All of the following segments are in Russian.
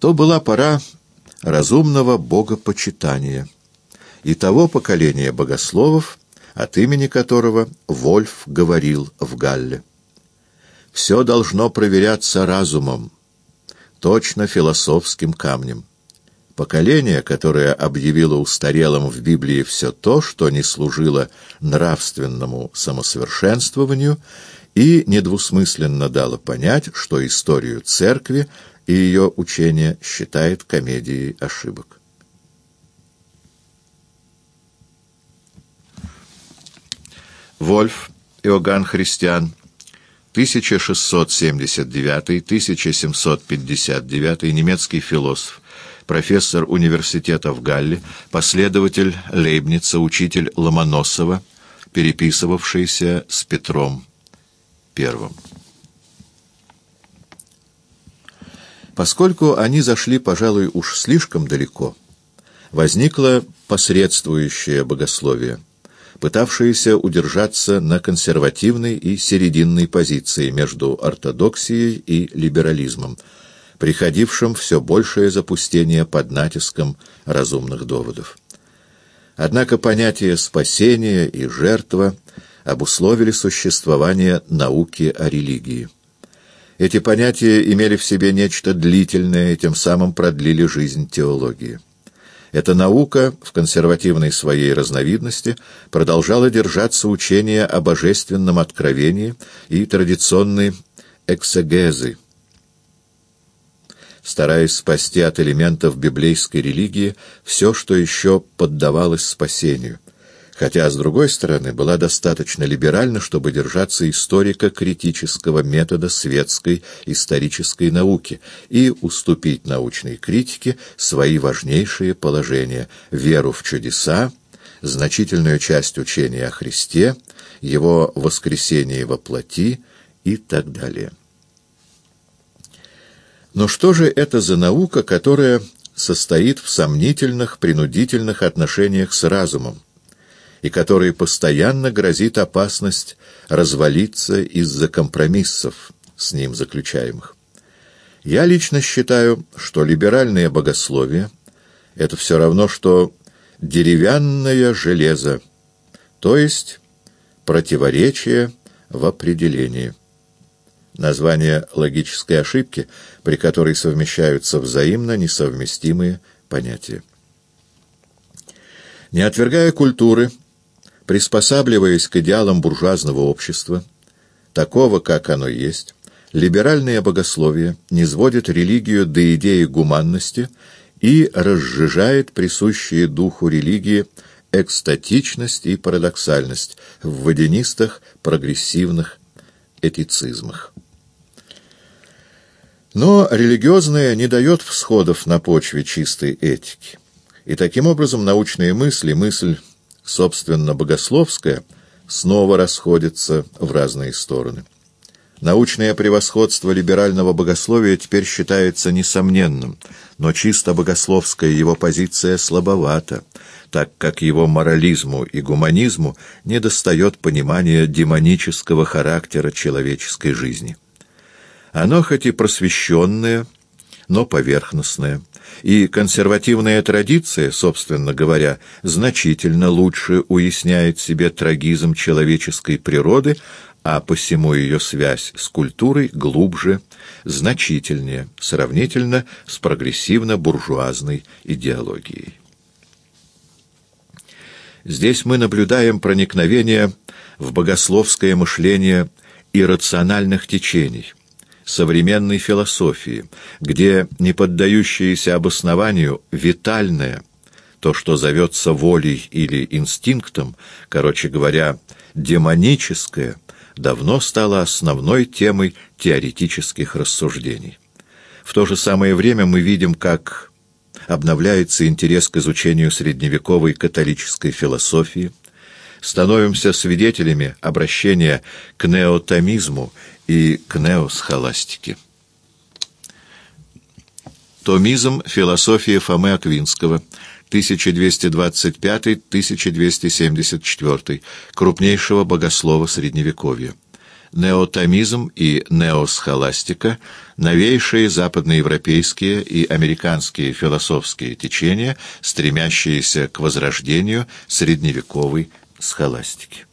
то была пора разумного богопочитания и того поколения богословов, от имени которого Вольф говорил в Галле. Все должно проверяться разумом, точно философским камнем. Поколение, которое объявило устарелым в Библии все то, что не служило нравственному самосовершенствованию, и недвусмысленно дало понять, что историю церкви и ее учение считает комедией ошибок. Вольф Иоганн Христиан 1679-1759 немецкий философ, профессор университета в Галле, последователь Лейбница, учитель Ломоносова, переписывавшийся с Петром I. Поскольку они зашли, пожалуй, уж слишком далеко, возникло посредствующее богословие – пытавшиеся удержаться на консервативной и серединной позиции между ортодоксией и либерализмом, приходившим все большее запустение под натиском разумных доводов. Однако понятия спасения и жертва обусловили существование науки о религии. Эти понятия имели в себе нечто длительное тем самым продлили жизнь теологии. Эта наука в консервативной своей разновидности продолжала держаться учения о божественном откровении и традиционной эксегезы, стараясь спасти от элементов библейской религии все, что еще поддавалось спасению – хотя, с другой стороны, была достаточно либеральна, чтобы держаться историко-критического метода светской исторической науки и уступить научной критике свои важнейшие положения — веру в чудеса, значительную часть учения о Христе, его воскресении во плоти и так далее. Но что же это за наука, которая состоит в сомнительных, принудительных отношениях с разумом, и которой постоянно грозит опасность развалиться из-за компромиссов с ним заключаемых. Я лично считаю, что либеральное богословие — это все равно, что деревянное железо, то есть противоречие в определении. Название логической ошибки, при которой совмещаются взаимно несовместимые понятия. Не отвергая культуры, Приспосабливаясь к идеалам буржуазного общества, такого, как оно есть, либеральное богословие низводит религию до идеи гуманности и разжижает присущие духу религии экстатичность и парадоксальность в водянистых прогрессивных этицизмах. Но религиозное не дает всходов на почве чистой этики. И таким образом научные мысли, мысль собственно, богословское, снова расходится в разные стороны. Научное превосходство либерального богословия теперь считается несомненным, но чисто богословская его позиция слабовата, так как его морализму и гуманизму недостает понимания демонического характера человеческой жизни. Оно хоть и просвещенное, но поверхностное, и консервативная традиция, собственно говоря, значительно лучше уясняет себе трагизм человеческой природы, а посему ее связь с культурой глубже, значительнее, сравнительно с прогрессивно-буржуазной идеологией. Здесь мы наблюдаем проникновение в богословское мышление иррациональных течений – современной философии, где не поддающееся обоснованию витальное, то, что зовется волей или инстинктом, короче говоря, демоническое, давно стало основной темой теоретических рассуждений. В то же самое время мы видим, как обновляется интерес к изучению средневековой католической философии, становимся свидетелями обращения к неотомизму и к неосхоластике. Томизм философии Фомы Аквинского, 1225-1274, крупнейшего богослова Средневековья. неотомизм и неосхоластика, новейшие западноевропейские и американские философские течения, стремящиеся к возрождению средневековой схоластики.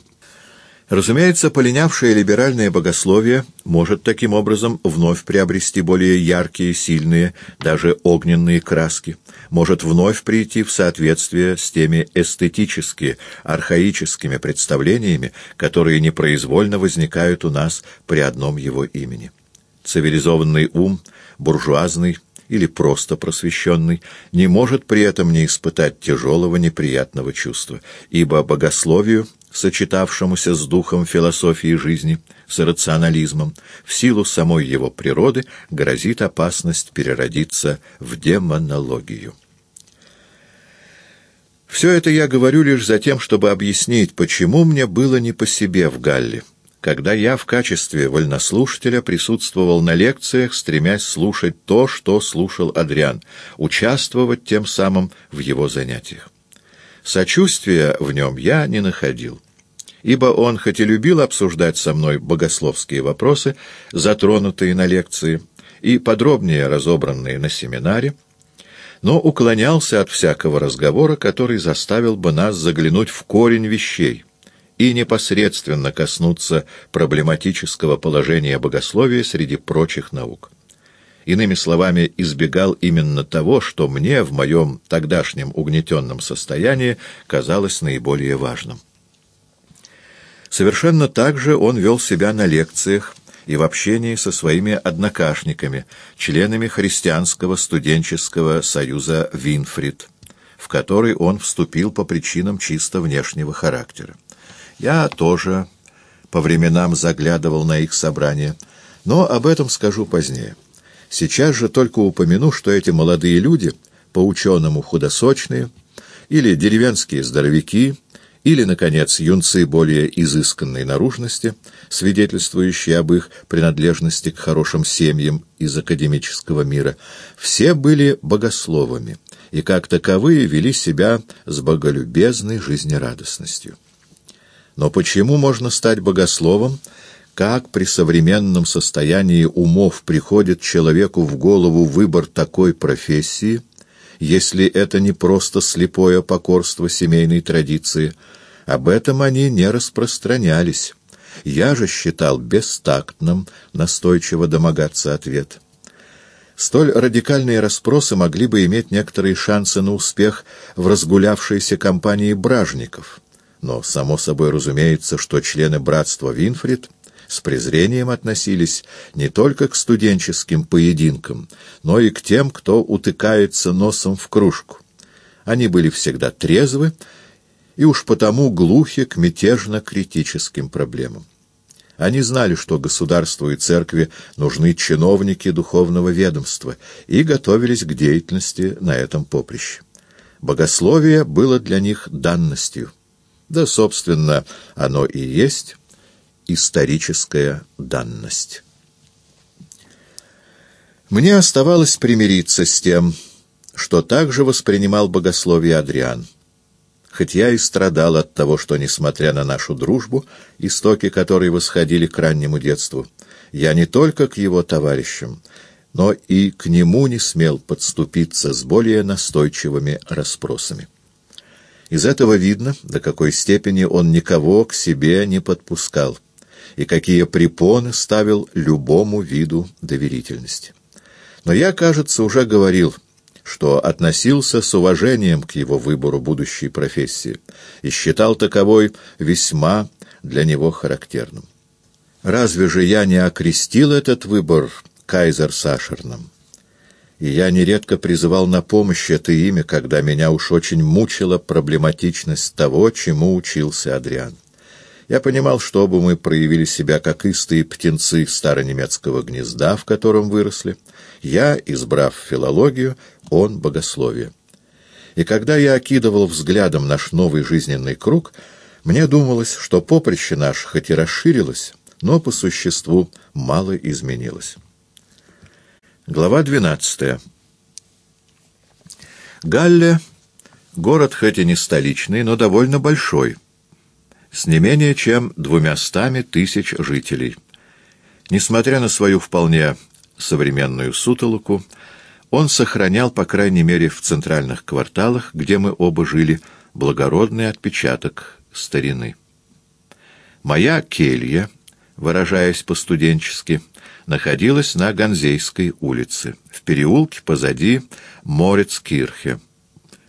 Разумеется, полинявшее либеральное богословие может таким образом вновь приобрести более яркие, сильные, даже огненные краски, может вновь прийти в соответствие с теми эстетически, архаическими представлениями, которые непроизвольно возникают у нас при одном его имени. Цивилизованный ум, буржуазный, или просто просвещенный, не может при этом не испытать тяжелого неприятного чувства, ибо богословию сочетавшемуся с духом философии жизни, с рационализмом, в силу самой его природы грозит опасность переродиться в демонологию. Все это я говорю лишь за тем, чтобы объяснить, почему мне было не по себе в Галле, когда я в качестве вольнослушателя присутствовал на лекциях, стремясь слушать то, что слушал Адриан, участвовать тем самым в его занятиях. Сочувствия в нем я не находил ибо он хоть и любил обсуждать со мной богословские вопросы, затронутые на лекции и подробнее разобранные на семинаре, но уклонялся от всякого разговора, который заставил бы нас заглянуть в корень вещей и непосредственно коснуться проблематического положения богословия среди прочих наук. Иными словами, избегал именно того, что мне в моем тогдашнем угнетенном состоянии казалось наиболее важным. Совершенно так же он вел себя на лекциях и в общении со своими однокашниками, членами Христианского студенческого союза «Винфрид», в который он вступил по причинам чисто внешнего характера. Я тоже по временам заглядывал на их собрания, но об этом скажу позднее. Сейчас же только упомяну, что эти молодые люди, по-ученому худосочные, или деревенские здоровяки, или, наконец, юнцы более изысканной наружности, свидетельствующие об их принадлежности к хорошим семьям из академического мира, все были богословами и, как таковые, вели себя с боголюбезной жизнерадостностью. Но почему можно стать богословом, как при современном состоянии умов приходит человеку в голову выбор такой профессии, если это не просто слепое покорство семейной традиции – об этом они не распространялись. Я же считал бестактным настойчиво домогаться ответ. Столь радикальные расспросы могли бы иметь некоторые шансы на успех в разгулявшейся компании бражников. Но, само собой разумеется, что члены братства Винфрид с презрением относились не только к студенческим поединкам, но и к тем, кто утыкается носом в кружку. Они были всегда трезвы, и уж потому глухи к мятежно-критическим проблемам. Они знали, что государству и церкви нужны чиновники духовного ведомства, и готовились к деятельности на этом поприще. Богословие было для них данностью. Да, собственно, оно и есть историческая данность. Мне оставалось примириться с тем, что также воспринимал богословие Адриан хоть я и страдал от того, что, несмотря на нашу дружбу, истоки которой восходили к раннему детству, я не только к его товарищам, но и к нему не смел подступиться с более настойчивыми расспросами. Из этого видно, до какой степени он никого к себе не подпускал и какие препоны ставил любому виду доверительности. Но я, кажется, уже говорил — что относился с уважением к его выбору будущей профессии и считал таковой весьма для него характерным. Разве же я не окрестил этот выбор Кайзер Сашерном? И я нередко призывал на помощь это имя, когда меня уж очень мучила проблематичность того, чему учился Адриан. Я понимал, что оба мы проявили себя как истые птенцы старонемецкого гнезда, в котором выросли. Я, избрав филологию, он — богословие. И когда я окидывал взглядом наш новый жизненный круг, мне думалось, что поприще наше хоть и расширилось, но по существу мало изменилось. Глава 12. Галле — город хоть и не столичный, но довольно большой — с не менее чем двумястами тысяч жителей, Несмотря на свою вполне современную сутолоку, он сохранял, по крайней мере, в центральных кварталах, где мы оба жили, благородный отпечаток старины. Моя келья, выражаясь по-студенчески, находилась на Ганзейской улице, в переулке позади Морецкирхе,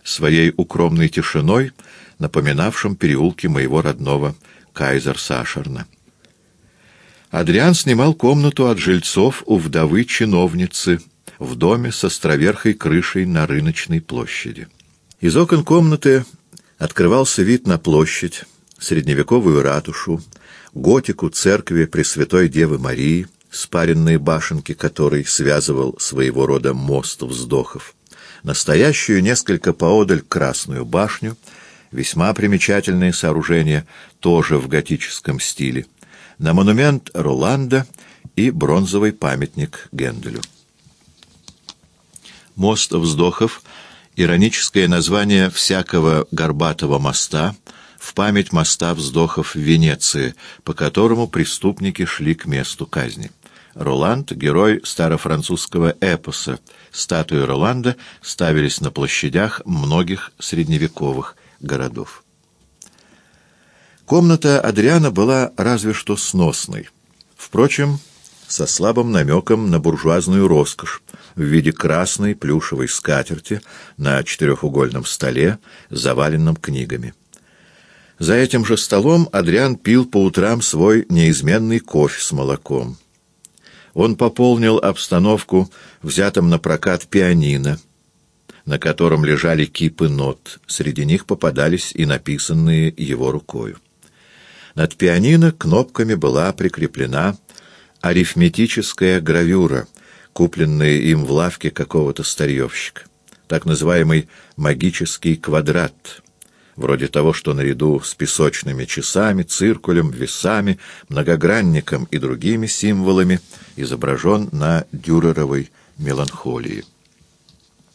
своей укромной тишиной, напоминавшим переулки моего родного Кайзер-Сашерна. Адриан снимал комнату от жильцов у вдовы-чиновницы в доме с островерхой крышей на рыночной площади. Из окон комнаты открывался вид на площадь, средневековую ратушу, готику церкви Пресвятой Девы Марии, спаренные башенки которой связывал своего рода мост вздохов, настоящую несколько поодаль Красную башню, весьма примечательное сооружение, тоже в готическом стиле, на монумент Роланда и бронзовый памятник Генделю. Мост вздохов — ироническое название всякого горбатого моста в память моста вздохов в Венеции, по которому преступники шли к месту казни. Роланд — герой старофранцузского эпоса. Статуи Роланда ставились на площадях многих средневековых городов. Комната Адриана была разве что сносной. Впрочем, со слабым намеком на буржуазную роскошь в виде красной плюшевой скатерти на четырехугольном столе, заваленном книгами. За этим же столом Адриан пил по утрам свой неизменный кофе с молоком. Он пополнил обстановку взятым на прокат пианино, на котором лежали кипы нот, среди них попадались и написанные его рукою. Над пианино кнопками была прикреплена арифметическая гравюра, купленная им в лавке какого-то старьевщика. Так называемый «магический квадрат», вроде того, что наряду с песочными часами, циркулем, весами, многогранником и другими символами изображен на дюреровой меланхолии.